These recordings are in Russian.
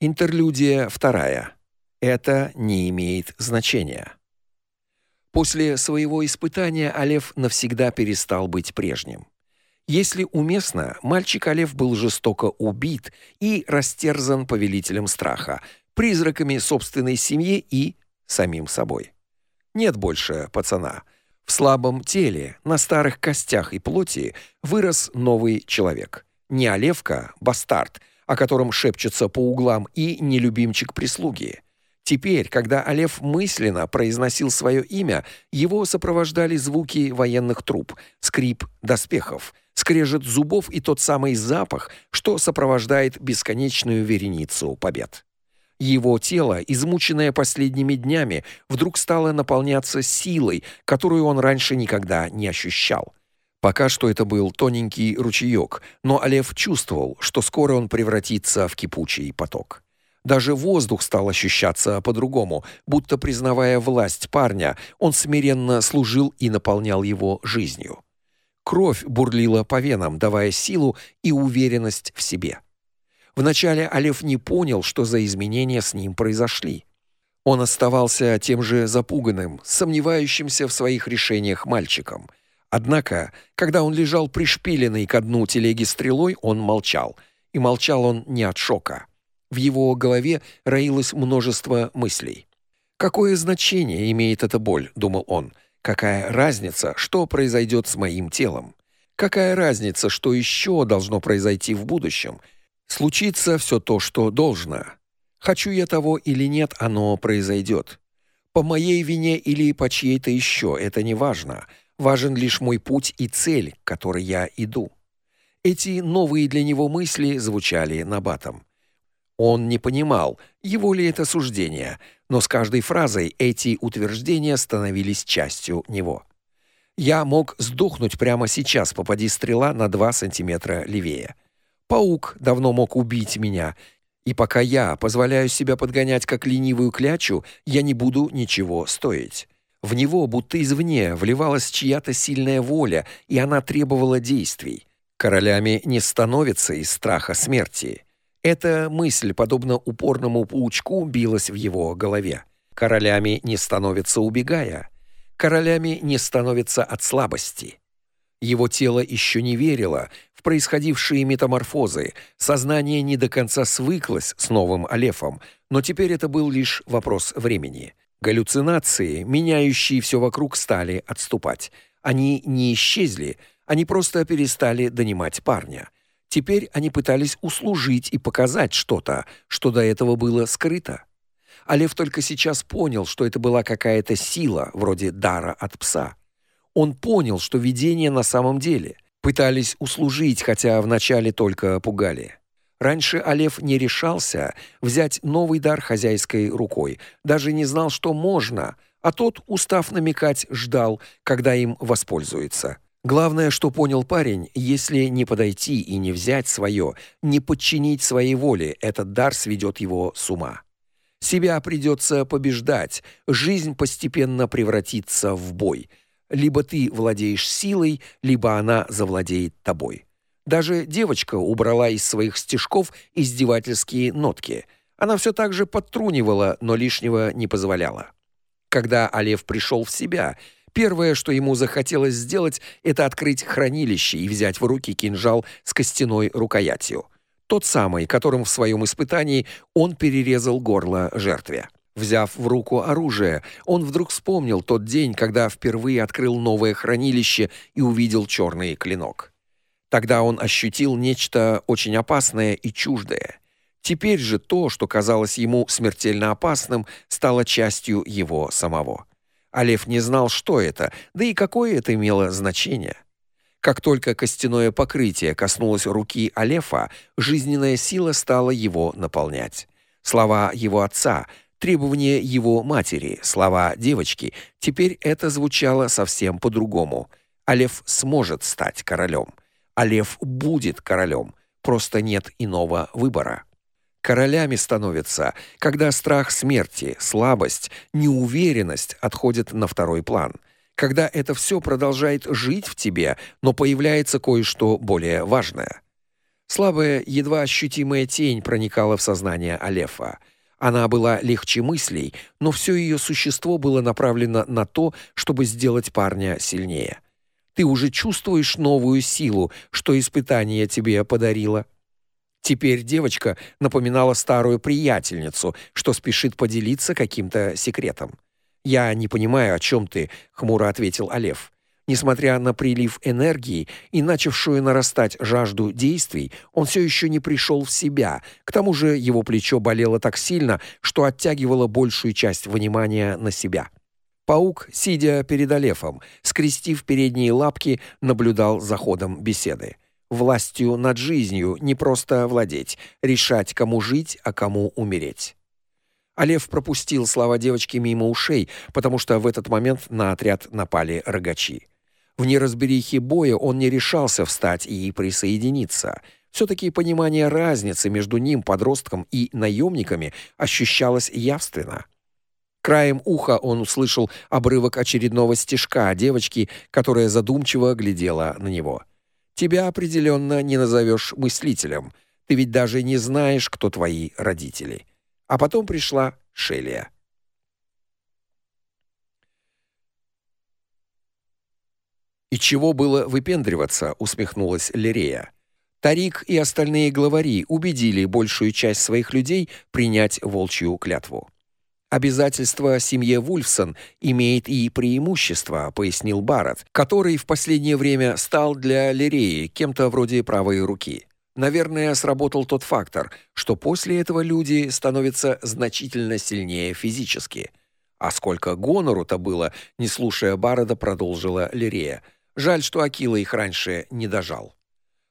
Интерлюдия вторая. Это не имеет значения. После своего испытания Алев навсегда перестал быть прежним. Если уместно, мальчик Алев был жестоко убит и растерзан повелителем страха, призраками собственной семьи и самим собой. Нет больше пацана. В слабом теле, на старых костях и плоти вырос новый человек. Не Алевка, бастард, о котором шепчется по углам, и нелюбимчик прислуги. Теперь, когда Алев мысленно произносил свое имя, его сопровождали звуки военных труб, скрип доспехов, скрежет зубов и тот самый запах, что сопровождает бесконечную вереницу побед. Его тело, измученное последними днями, вдруг стало наполняться силой, которую он раньше никогда не ощущал. Пока что это был тоненький ручеек, но Алев чувствовал, что скоро он превратится в кипучий поток. Даже воздух стал ощущаться по-другому, будто признавая власть парня, он смиренно служил и наполнял его жизнью. Кровь бурлила по венам, давая силу и уверенность в себе. Вначале Алев не понял, что за изменения с ним произошли. Он оставался тем же запуганным, сомневающимся в своих решениях мальчиком. Однако, когда он лежал пришпиленный к дну телеги стрелой, он молчал. И молчал он не от шока. В его голове роилось множество мыслей. Какое значение имеет эта боль, думал он. Какая разница, что произойдет с моим телом? Какая разница, что еще должно произойти в будущем? Случится все то, что должно. Хочу я того или нет, оно произойдет. По моей вине или по чьей-то еще, это не важно. Важен лишь мой путь и цель, к которой я иду. Эти новые для него мысли звучали набатом. Он не понимал, его ли это суждение, но с каждой фразой эти утверждения становились частью него. Я мог сдохнуть прямо сейчас, попади стрела на 2 сантиметра левее. Паук давно мог убить меня, и пока я позволяю себя подгонять как ленивую клячу, я не буду ничего стоить. В него будто извне вливалась чья-то сильная воля, и она требовала действий. Королями не становятся из страха смерти. Эта мысль, подобно упорному паучку, билась в его голове. Королями не становятся убегая. Королями не становятся от слабости. Его тело еще не верило в происходившие метаморфозы, сознание не до конца свыклось с новым Алефом, но теперь это был лишь вопрос времени. Галлюцинации, меняющие все вокруг, стали отступать. Они не исчезли, они просто перестали донимать парня. Теперь они пытались услужить и показать что-то, что до этого было скрыто. А только сейчас понял, что это была какая-то сила, вроде дара от пса. Он понял, что видение на самом деле. Пытались услужить, хотя вначале только пугали. Раньше Алев не решался взять новый дар хозяйской рукой, даже не знал, что можно, а тот, устав намекать, ждал, когда им воспользуется. Главное, что понял парень, если не подойти и не взять свое, не подчинить своей воле, этот дар сведет его с ума. Себя придется побеждать, жизнь постепенно превратится в бой. Либо ты владеешь силой, либо она завладеет тобой. Даже девочка убрала из своих стишков издевательские нотки. Она все так же подтрунивала, но лишнего не позволяла. Когда Алев пришел в себя, Первое, что ему захотелось сделать, это открыть хранилище и взять в руки кинжал с костяной рукоятью. Тот самый, которым в своем испытании он перерезал горло жертве. Взяв в руку оружие, он вдруг вспомнил тот день, когда впервые открыл новое хранилище и увидел черный клинок. Тогда он ощутил нечто очень опасное и чуждое. Теперь же то, что казалось ему смертельно опасным, стало частью его самого. Алев не знал, что это, да и какое это имело значение. Как только костяное покрытие коснулось руки Алефа, жизненная сила стала его наполнять. Слова его отца, требования его матери, слова девочки, теперь это звучало совсем по-другому. Алеф сможет стать королем. Алеф будет королем. Просто нет иного выбора. Королями становятся, когда страх смерти, слабость, неуверенность отходят на второй план. Когда это все продолжает жить в тебе, но появляется кое-что более важное. Слабая, едва ощутимая тень проникала в сознание Алефа. Она была легче мыслей, но все ее существо было направлено на то, чтобы сделать парня сильнее. Ты уже чувствуешь новую силу, что испытание тебе подарило. Теперь девочка напоминала старую приятельницу, что спешит поделиться каким-то секретом. Я не понимаю, о чем ты, хмуро ответил Алеф. Несмотря на прилив энергии и начавшую нарастать жажду действий, он все еще не пришел в себя. К тому же его плечо болело так сильно, что оттягивало большую часть внимания на себя. Паук, сидя перед Алефом, скрестив передние лапки, наблюдал за ходом беседы. Властью над жизнью не просто владеть, решать, кому жить, а кому умереть. Алеф пропустил слова девочки мимо ушей, потому что в этот момент на отряд напали рогачи. В неразберихе боя он не решался встать и присоединиться. все таки понимание разницы между ним, подростком, и наемниками ощущалось явственно. Краем уха он услышал обрывок очередного стишка девочки, которая задумчиво глядела на него. Тебя определенно не назовешь мыслителем. Ты ведь даже не знаешь, кто твои родители. А потом пришла Шелия. И чего было выпендриваться, усмехнулась Лерея. Тарик и остальные главари убедили большую часть своих людей принять волчью клятву. Обязательство семье Вульфсон имеет и преимущество, пояснил Барретт, который в последнее время стал для Лереи кем-то вроде правой руки. Наверное, сработал тот фактор, что после этого люди становятся значительно сильнее физически. А сколько гонору-то было, не слушая Барретта, продолжила Лерея. Жаль, что Акила их раньше не дожал.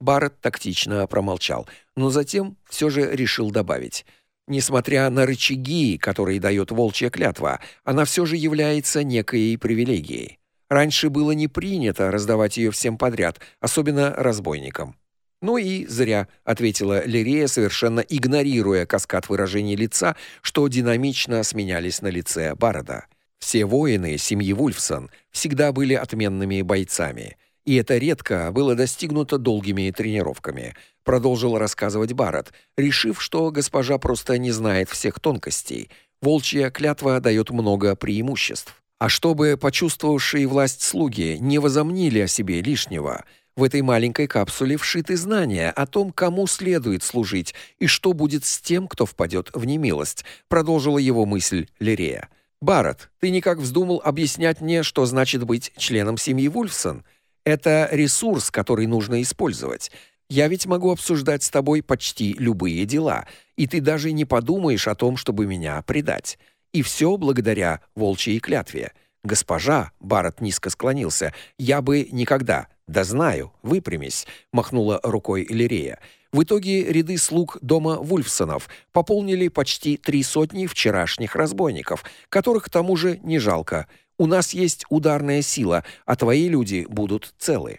Барретт тактично промолчал, но затем все же решил добавить: Несмотря на рычаги, которые дает волчья клятва, она все же является некой привилегией. Раньше было не принято раздавать ее всем подряд, особенно разбойникам. Ну и зря, ответила Лирея, совершенно игнорируя каскад выражений лица, что динамично сменялись на лице Барда. Все воины семьи Вульфсон всегда были отменными бойцами, и это редко было достигнуто долгими тренировками, продолжил рассказывать Барат, решив, что госпожа просто не знает всех тонкостей. Волчья клятва дает много преимуществ. А чтобы почувствовавшие власть слуги не возомнили о себе лишнего, в этой маленькой капсуле вшиты знания о том, кому следует служить и что будет с тем, кто впадет в немилость, продолжила его мысль Лерея. Барат, ты никак вздумал объяснять мне, что значит быть членом семьи Вульфсон? Это ресурс, который нужно использовать. Я ведь могу обсуждать с тобой почти любые дела, и ты даже не подумаешь о том, чтобы меня предать. И все благодаря волчьей клятве. Госпожа, Барат низко склонился. Я бы никогда. Да знаю, выпрямись, махнула рукой Лирея. В итоге ряды слуг дома Вульфсонов пополнили почти три сотни вчерашних разбойников, которых к тому же не жалко. У нас есть ударная сила, а твои люди будут целы.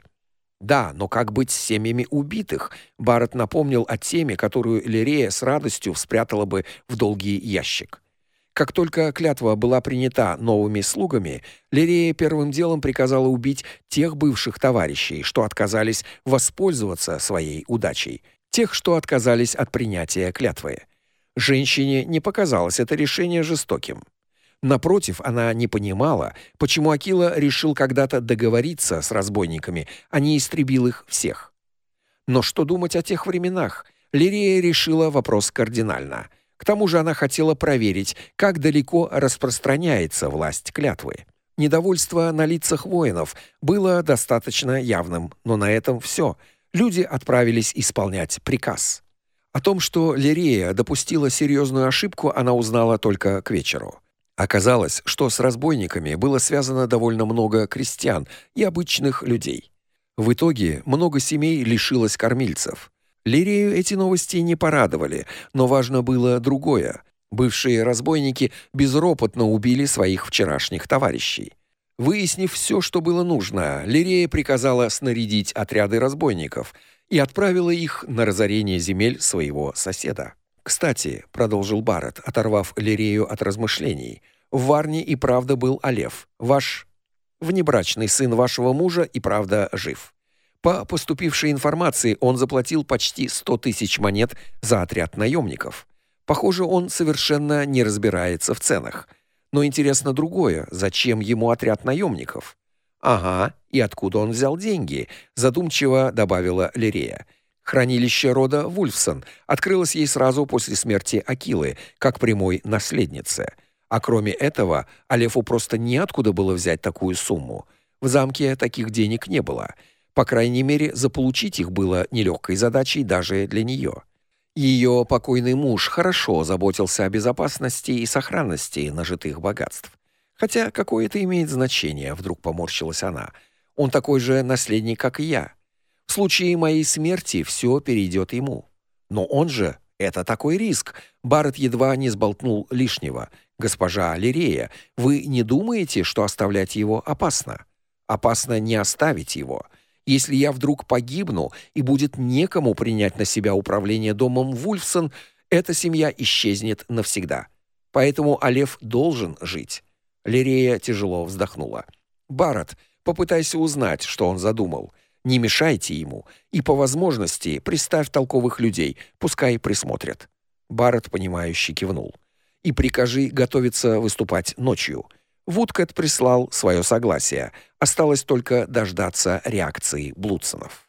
Да, но как быть с семьями убитых? Барретт напомнил о теме, которую Лерея с радостью спрятала бы в долгий ящик. Как только клятва была принята новыми слугами, Лерея первым делом приказала убить тех бывших товарищей, что отказались воспользоваться своей удачей тех, что отказались от принятия клятвы. Женщине не показалось это решение жестоким. Напротив, она не понимала, почему Акила решил когда-то договориться с разбойниками, а не истребил их всех. Но что думать о тех временах? Лирия решила вопрос кардинально. К тому же она хотела проверить, как далеко распространяется власть клятвы. Недовольство на лицах воинов было достаточно явным, но на этом все люди отправились исполнять приказ. О том, что Лирея допустила серьезную ошибку, она узнала только к вечеру. Оказалось, что с разбойниками было связано довольно много крестьян и обычных людей. В итоге много семей лишилось кормильцев. Лирею эти новости не порадовали, но важно было другое. Бывшие разбойники безропотно убили своих вчерашних товарищей. Выяснив все, что было нужно, Лирея приказала снарядить отряды разбойников и отправила их на разорение земель своего соседа. Кстати, продолжил Барретт, оторвав Лирею от размышлений, в Варне и правда был Алев, ваш внебрачный сын вашего мужа и правда жив. По поступившей информации, он заплатил почти 100 тысяч монет за отряд наемников. Похоже, он совершенно не разбирается в ценах. Но интересно другое: зачем ему отряд наемников? Ага, и откуда он взял деньги? задумчиво добавила Лирея. Хранилище рода Вульфсон открылось ей сразу после смерти Акилы, как прямой наследницы. А кроме этого, Алефу просто неоткуда было взять такую сумму. В замке таких денег не было. По крайней мере, заполучить их было нелегкой задачей даже для нее. Ее покойный муж хорошо заботился о безопасности и сохранности нажитых богатств. Хотя какое это имеет значение, вдруг поморщилась она. Он такой же наследник, как и я. В случае моей смерти все перейдет ему. Но он же это такой риск. Барретт едва не сболтнул лишнего. Госпожа Лирея, вы не думаете, что оставлять его опасно? Опасно не оставить его. Если я вдруг погибну и будет некому принять на себя управление домом Вульфсон, эта семья исчезнет навсегда. Поэтому Алев должен жить. Лирея тяжело вздохнула. Барат, попытайся узнать, что он задумал. Не мешайте ему и по возможности приставь толковых людей, пускай присмотрят. Барат понимающе кивнул. И прикажи готовиться выступать ночью. Вудкэт прислал свое согласие. Осталось только дождаться реакции Блудсонов.